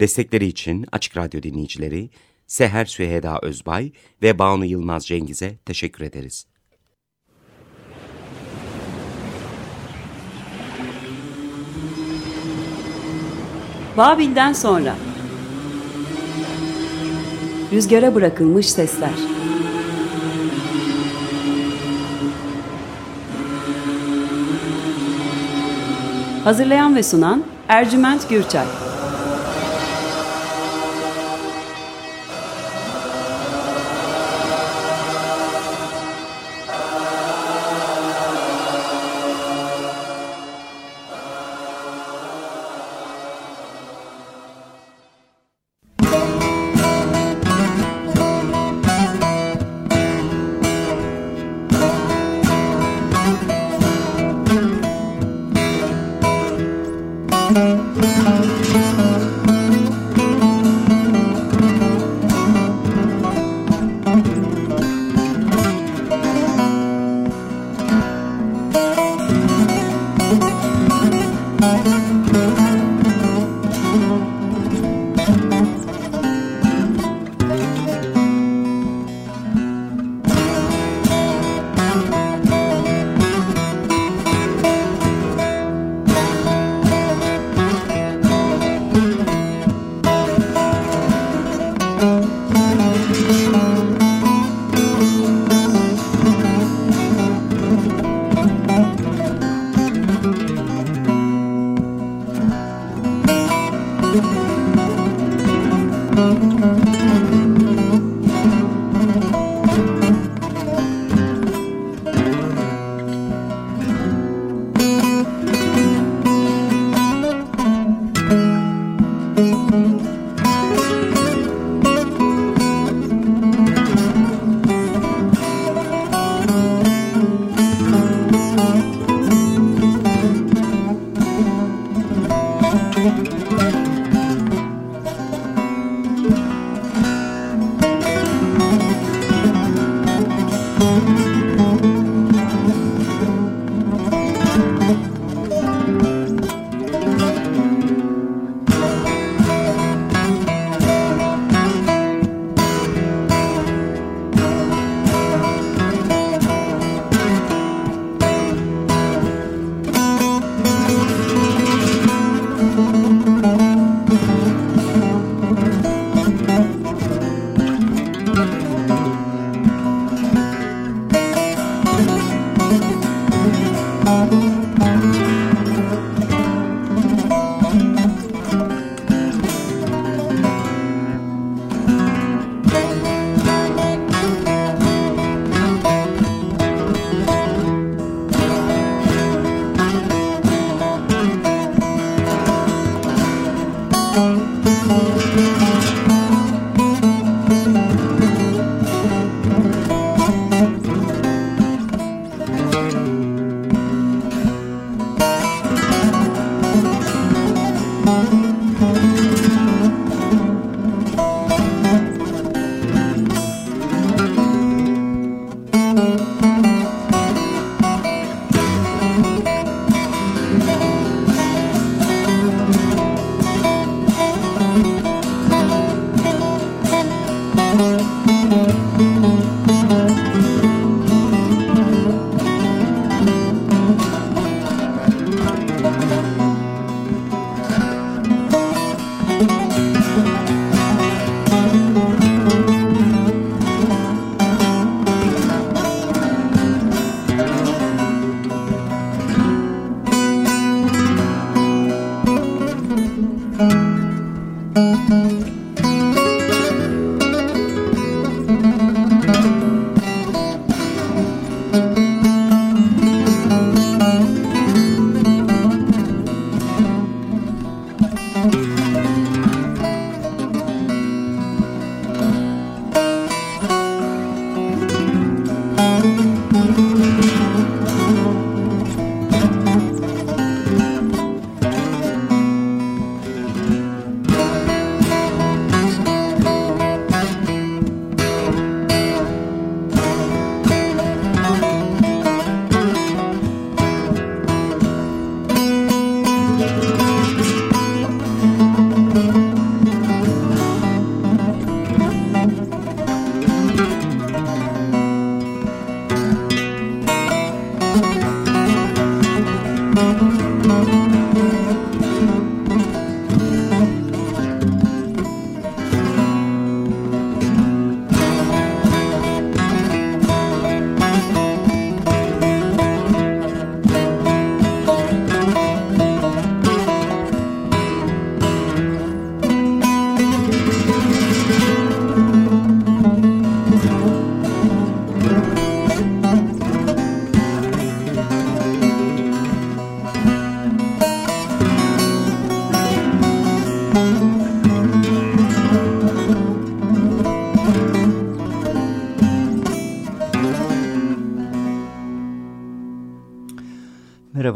Destekleri için Açık Radyo dinleyicileri Seher Süheda Özbay ve Banu Yılmaz Cengiz'e teşekkür ederiz. Babil'den sonra. Rüzgara bırakılmış sesler. Hazırlayan ve sunan Ercüment Gürçay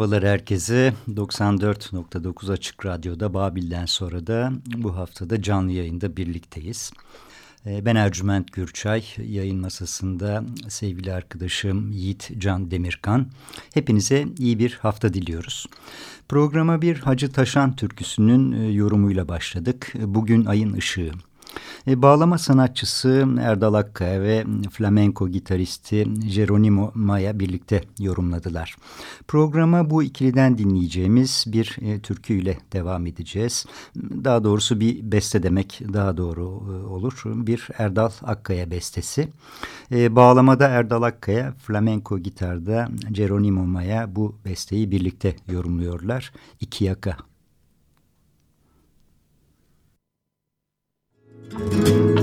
Merhabalar herkese. 94.9 Açık Radyo'da Babil'den sonra da bu haftada canlı yayında birlikteyiz. Ee, ben Ercüment Gürçay, yayın masasında sevgili arkadaşım Yiğit Can Demirkan. Hepinize iyi bir hafta diliyoruz. Programa bir Hacı Taşan türküsünün e, yorumuyla başladık. Bugün ayın ışığı. E, bağlama sanatçısı Erdal Akkaya ve flamenco gitaristi Geronimo Maya birlikte yorumladılar. Programa bu ikiliden dinleyeceğimiz bir e, türküyle devam edeceğiz. Daha doğrusu bir beste demek daha doğru e, olur. Bir Erdal Akkaya bestesi. E, bağlamada Erdal Akkaya, flamenco gitarda Geronimo Maya bu besteyi birlikte yorumluyorlar. İki yaka Música Erdal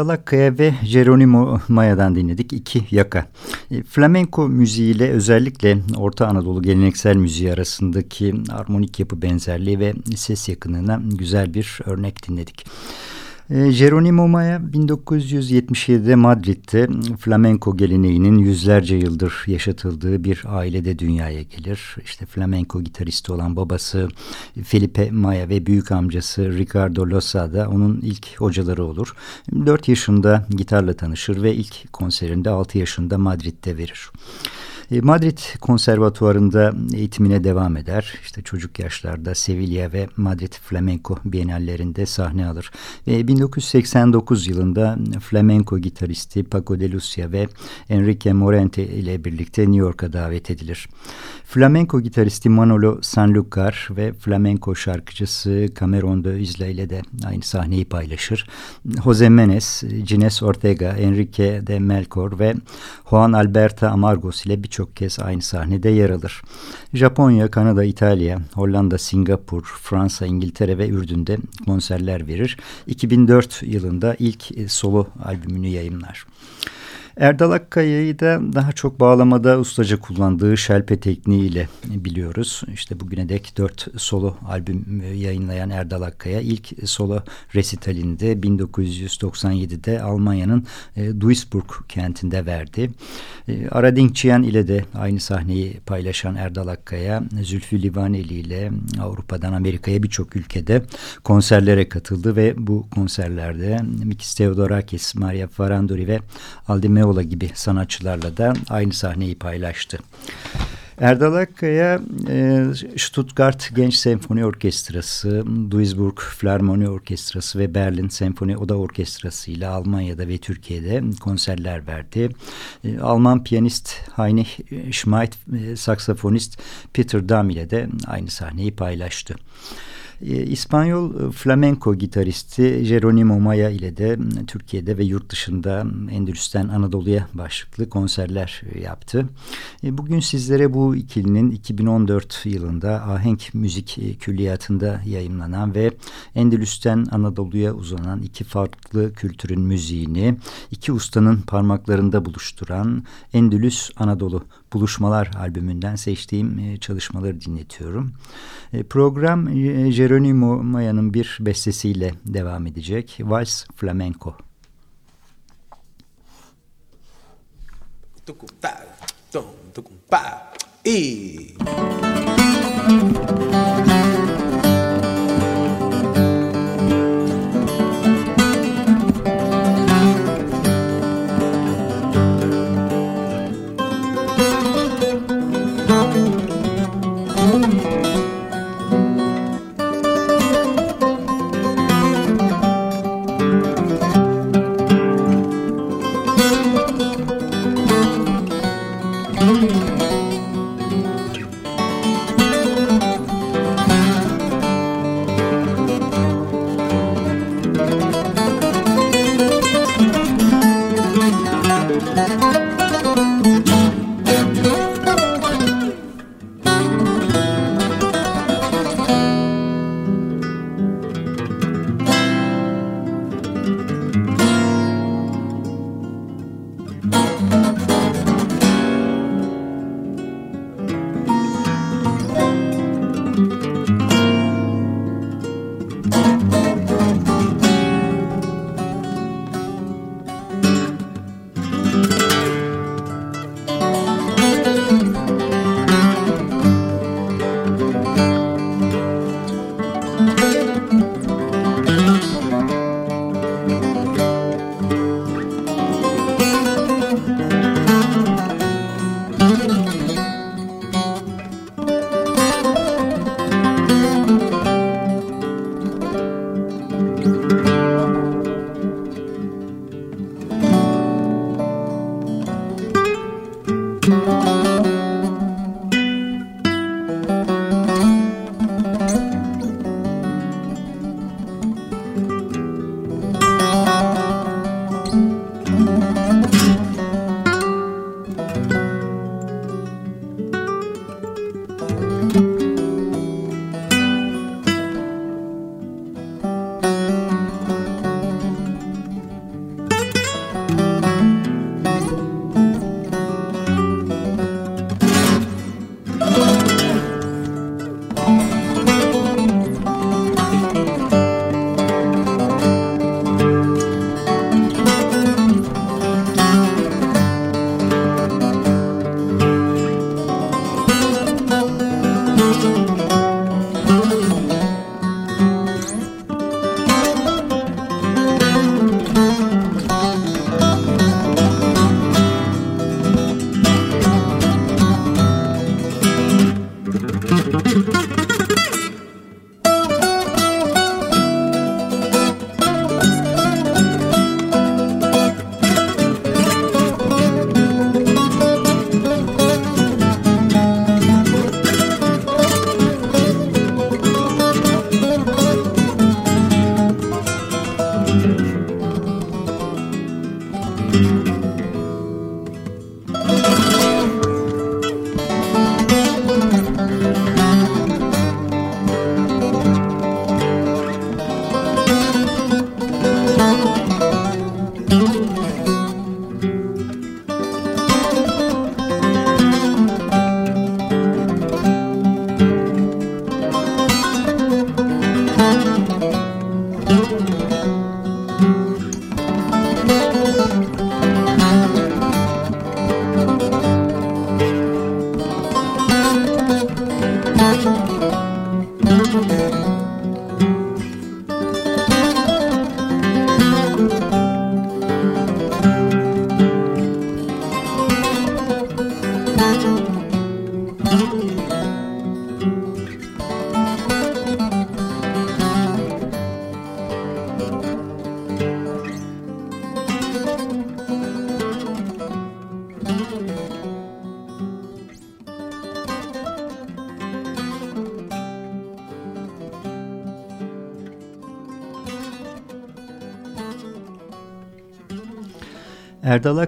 Akkaya ve Geronimo Maya'dan dinledik iki yaka. E, flamenco müziğiyle özellikle Orta Anadolu geleneksel müziği arasındaki armonik yapı benzerliği ve ses yakınlığına güzel bir örnek dinledik. Geronimo Maya 1977'de Madrid'de flamenco geleneğinin yüzlerce yıldır yaşatıldığı bir ailede dünyaya gelir. İşte flamenco gitaristi olan babası Felipe Maya ve büyük amcası Ricardo Losada onun ilk hocaları olur. 4 yaşında gitarla tanışır ve ilk konserinde 6 yaşında Madrid'de verir. E, Madrid Konservatuvarı'nda eğitimine devam eder. İşte çocuk yaşlarda Sevilla ve Madrid Flamenco Bienallerinde sahne alır. Ve 1989 yılında flamenco gitaristi Paco de Lucia ve Enrique Morente ile birlikte New York'a davet edilir. Flamenco gitaristi Manolo Sanlúcar ve flamenco şarkıcısı Cameron de Isla ile de aynı sahneyi paylaşır. Jose Menes, Gines Ortega, Enrique de Melkor ve Juan Alberto Amargos ile birçok kez aynı sahnede yer alır. Japonya, Kanada, İtalya, Hollanda, Singapur, Fransa, İngiltere ve Ürdün'de konserler verir. 2004 yılında ilk solo albümünü yayınlar. Erdal Akkaya'yı da daha çok bağlamada ustaca kullandığı şelpe tekniğiyle biliyoruz. İşte bugüne dek dört solo albüm yayınlayan Erdal Akkaya ilk solo resitalinde 1997'de Almanya'nın e, Duisburg kentinde verdi. E, Aradingçiyan ile de aynı sahneyi paylaşan Erdal Akkaya, Zülfü Livaneli ile Avrupa'dan Amerika'ya birçok ülkede konserlere katıldı ve bu konserlerde Mikis Theodorakis, Maria Farandori ve Aldemeo Meola gibi sanatçılarla da aynı sahneyi paylaştı. Erdal Akkaya e, Stuttgart Genç Senfoni Orkestrası, Duisburg Flarmoni Orkestrası ve Berlin Senfoni Oda Orkestrası ile Almanya'da ve Türkiye'de konserler verdi. E, Alman piyanist Heinrich Schmidt, e, saksafonist Peter Dam ile de aynı sahneyi paylaştı. E, İspanyol e, flamenco gitaristi Geronimo Maya ile de Türkiye'de ve yurt dışında Endülüs'ten Anadolu'ya başlıklı konserler e, yaptı. Bugün sizlere bu ikilinin 2014 yılında Ahenk Müzik Külliyatı'nda yayınlanan ve Endülüs'ten Anadolu'ya uzanan iki farklı kültürün müziğini iki ustanın parmaklarında buluşturan Endülüs Anadolu Buluşmalar albümünden seçtiğim çalışmaları dinletiyorum. Program Geronimo Maya'nın bir bestesiyle devam edecek. Vals Flamenco. E... Erdal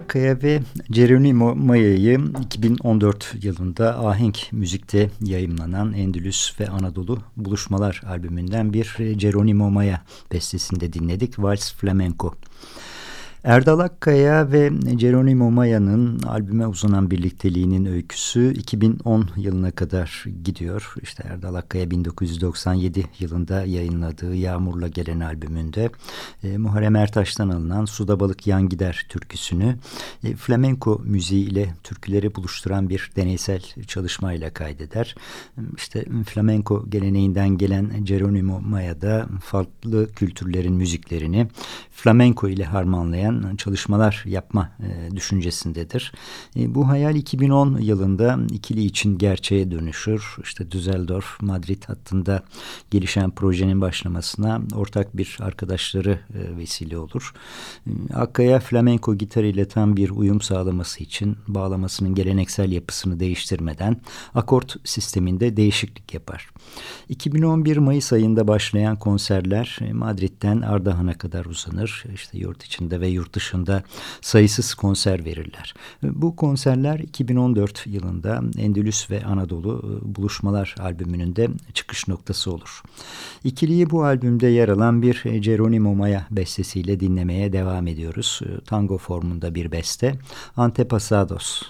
Akkaya ve Geronimo Maya'yı 2014 yılında Ahenk Müzik'te yayımlanan Endülüs ve Anadolu Buluşmalar albümünden bir Geronimo Maya bestesinde dinledik. Vals Flamenco. Erdal Akkaya ve Geronimo Maya'nın albüme uzanan birlikteliğinin öyküsü 2010 yılına kadar gidiyor. İşte Erdal Akkaya 1997 yılında yayınladığı Yağmurla Gelen albümünde e, Muharrem Ertaş'tan alınan Suda Balık Yan Gider türküsünü e, flamenko müziği ile türküleri buluşturan bir deneysel çalışmayla kaydeder. İşte flamenko geleneğinden gelen Geronimo Maya da farklı kültürlerin müziklerini flamenko ile harmanlayan çalışmalar yapma e, düşüncesindedir. E, bu hayal 2010 yılında ikili için gerçeğe dönüşür. İşte Düsseldorf, Madrid hattında gelişen projenin başlamasına ortak bir arkadaşları e, vesile olur. Akkaya flamenko gitar ile tam bir uyum sağlaması için bağlamasının geleneksel yapısını değiştirmeden akort sisteminde değişiklik yapar. 2011 Mayıs ayında başlayan konserler Madrid'den Ardahan'a kadar uzanır. İşte yurt içinde ve yurt dışında sayısız konser verirler. Bu konserler 2014 yılında Endülüs ve Anadolu e, Buluşmalar albümünün de çıkış noktası olur. İkiliyi bu albümde yer alan bir Geronimo Maya bestesiyle dinlemeye devam ediyoruz. E, tango formunda bir beste. Antepasados.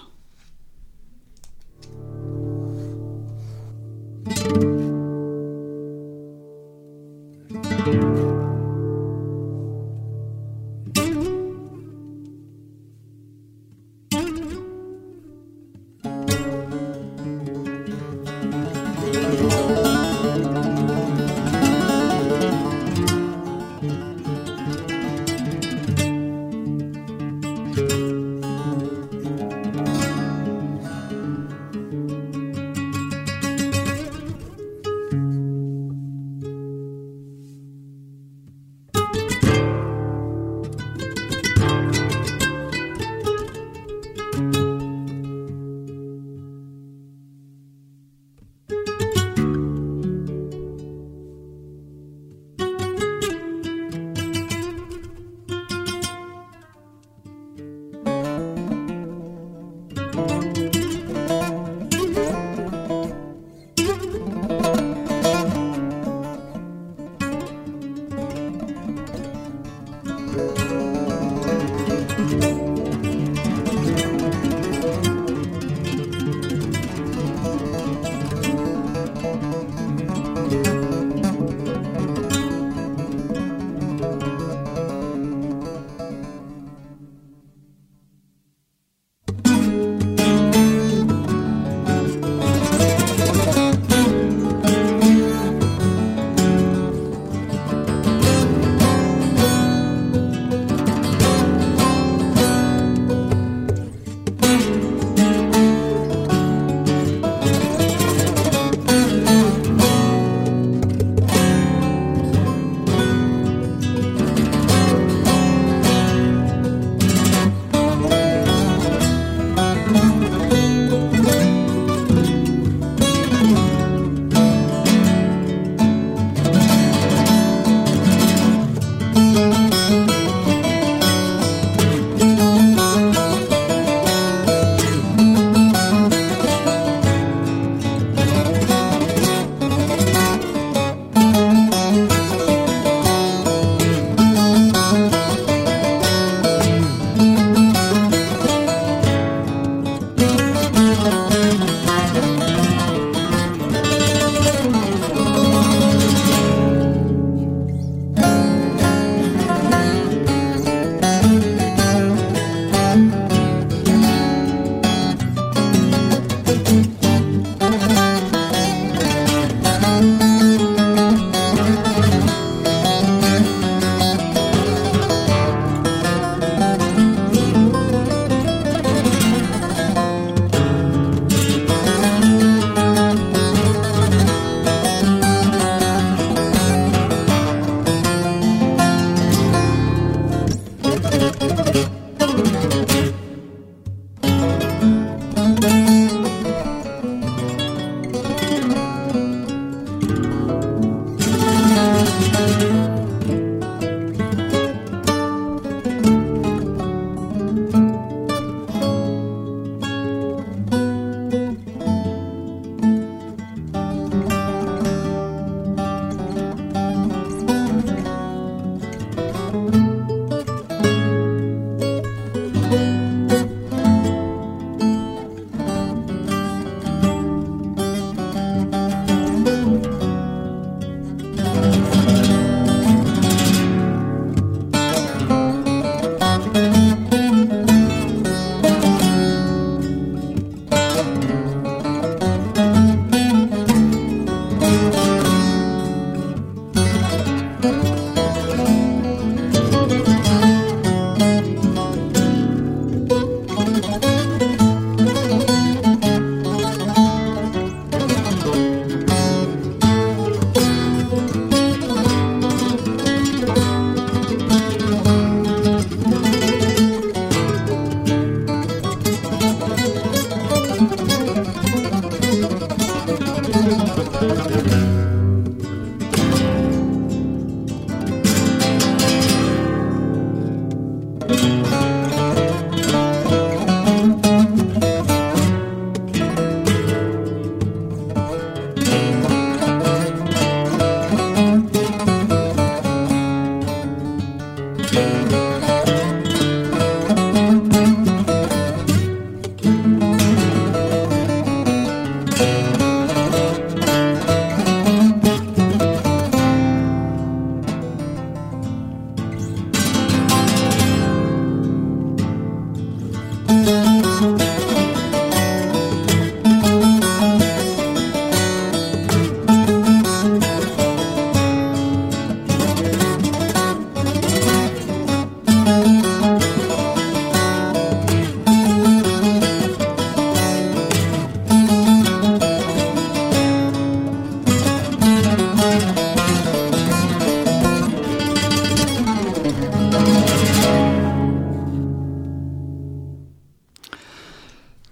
Müzik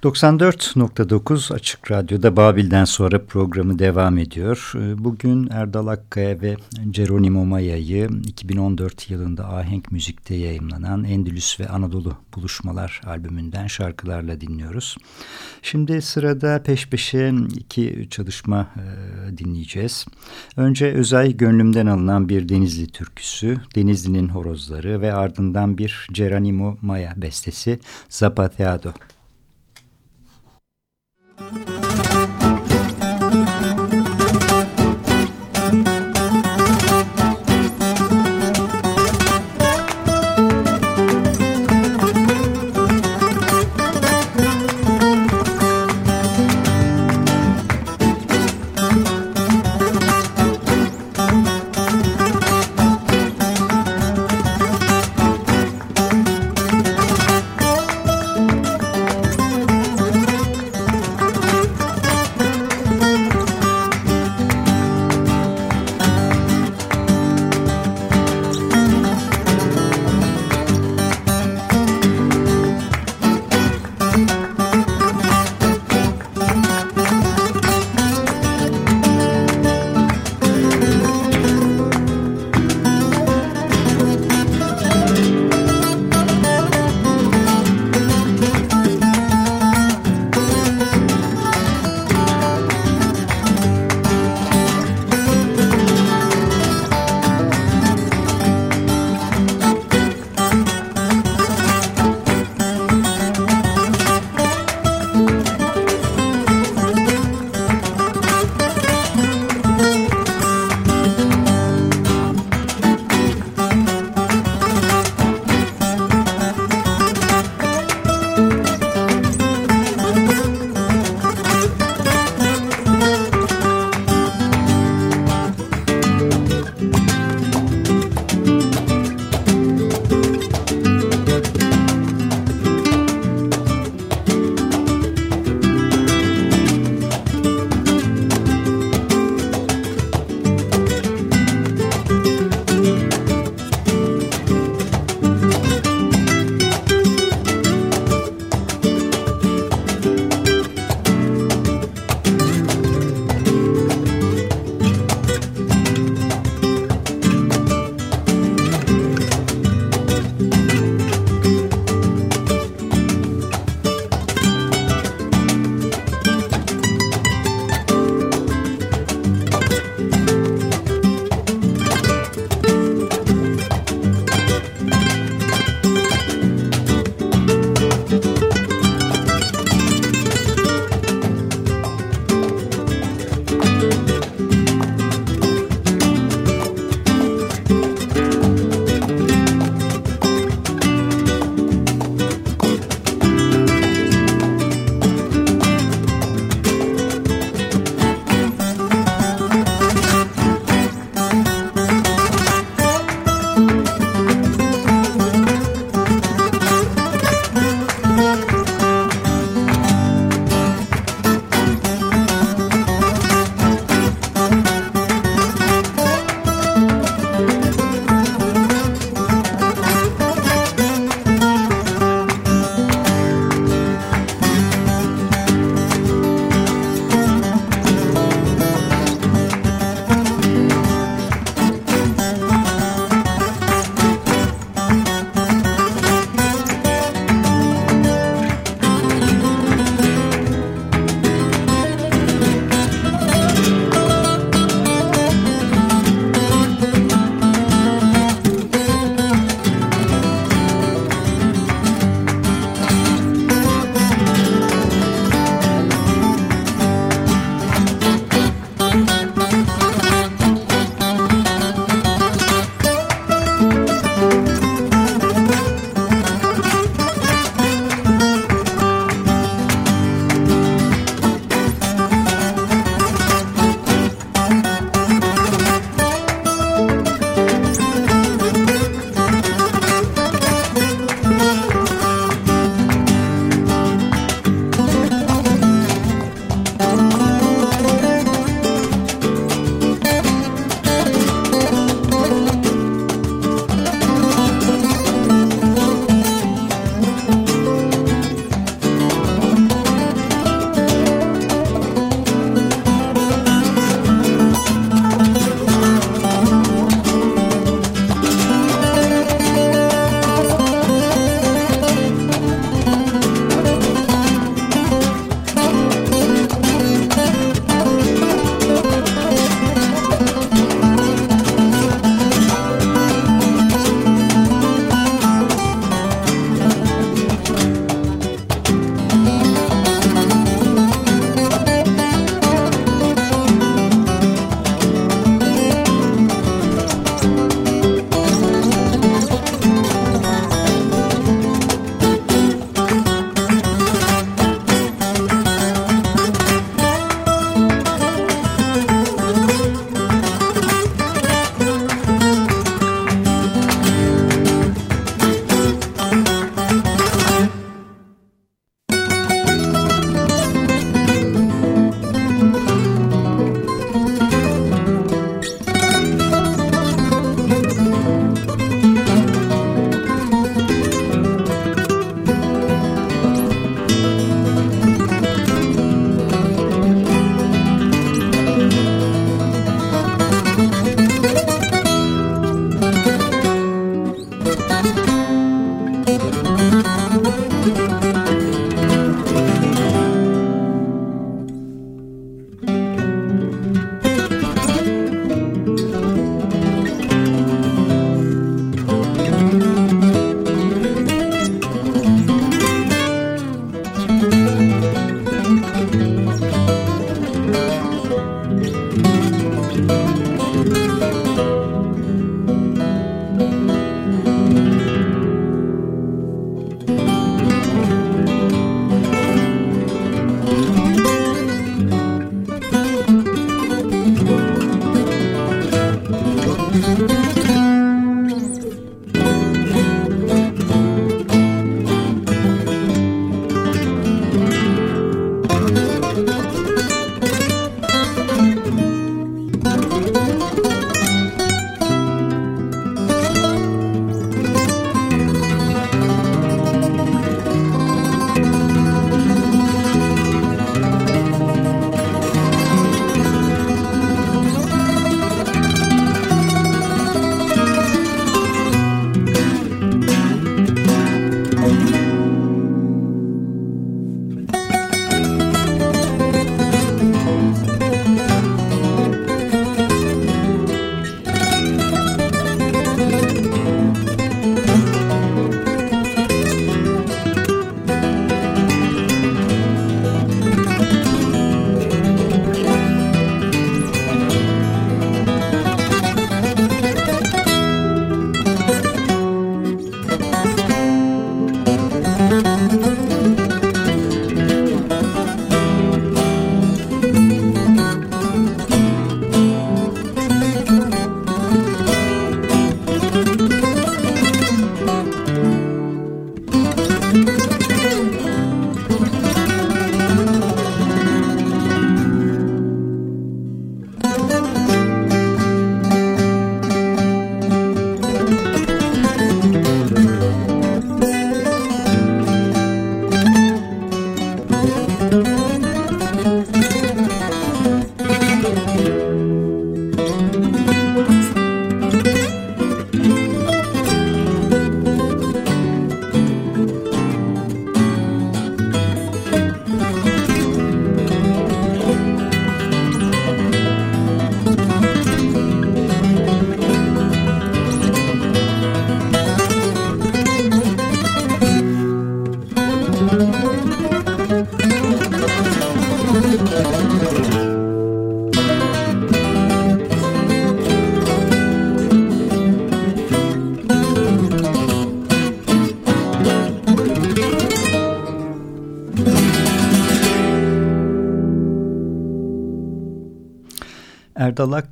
94.9 Açık Radyo'da Babil'den sonra programı devam ediyor. Ee, bugün Erdal Akkaya ve Geronimo Maya'yı 2014 yılında Ahenk Müzik'te yayımlanan Endülüs ve Anadolu Buluşmalar albümünden şarkılarla dinliyoruz. Şimdi sırada peş peşe iki çalışma e, dinleyeceğiz. Önce Özay Gönlüm'den alınan bir Denizli türküsü, Denizli'nin horozları ve ardından bir Geronimo Maya bestesi Zapateado.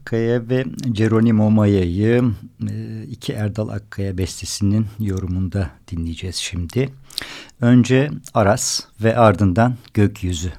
Akkaya ve Geronimo Maya'yı e, iki Erdal Akkaya bestesinin yorumunda dinleyeceğiz şimdi. Önce Aras ve ardından Gökyüzü.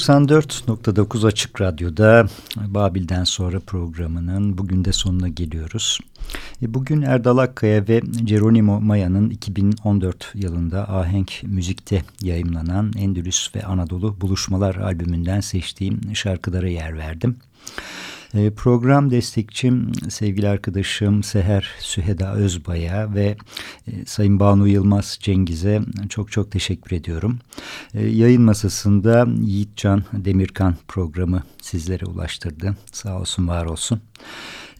94.9 Açık Radyo'da Babil'den sonra programının bugün de sonuna geliyoruz. E, bugün Erdal Akkaya ve Geronimo Maya'nın 2014 yılında Ahenk Müzik'te yayımlanan Endülüs ve Anadolu Buluşmalar albümünden seçtiğim şarkılara yer verdim. E, program destekçim sevgili arkadaşım Seher Süheda Özbay'a ve e, Sayın Banu Yılmaz Cengiz'e çok çok teşekkür ediyorum. E, yayın masasında Yiğitcan Demirkan programı sizlere ulaştırdı. Sağ olsun var olsun.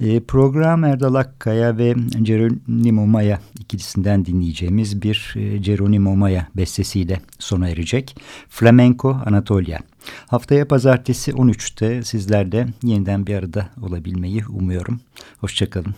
E, program Erdal Akkaya ve Geronimo Maya ikilisinden dinleyeceğimiz bir e, Maya bestesiyle sona erecek. Flamenco Anatolia. Haftaya pazartesi 13'te sizlerle yeniden bir arada olabilmeyi umuyorum. Hoşçakalın.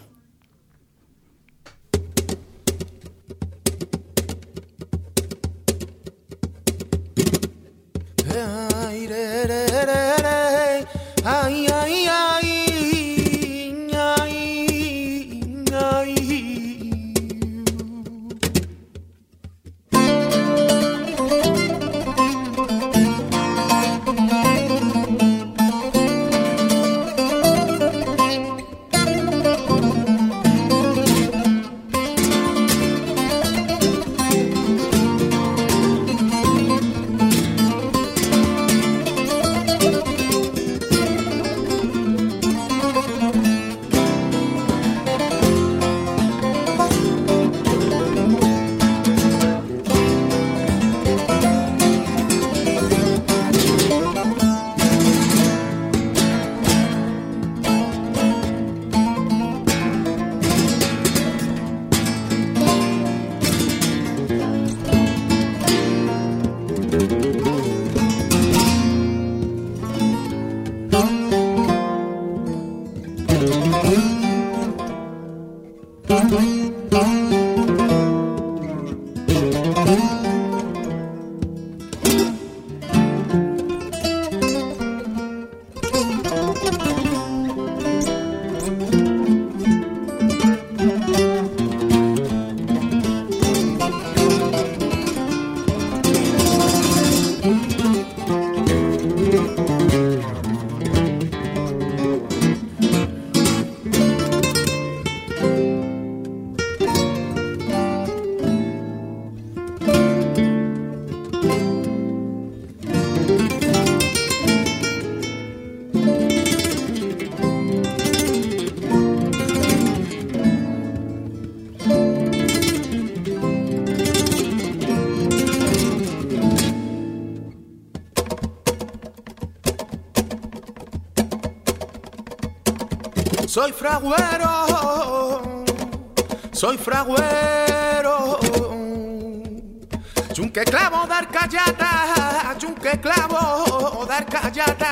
Soy fraguero, soy fraguero. Chunque clavo dar callata, chunque clavo dar callata.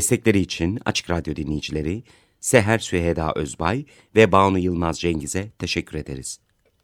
Destekleri için Açık Radyo dinleyicileri Seher Süheda Özbay ve Banu Yılmaz Cengiz'e teşekkür ederiz.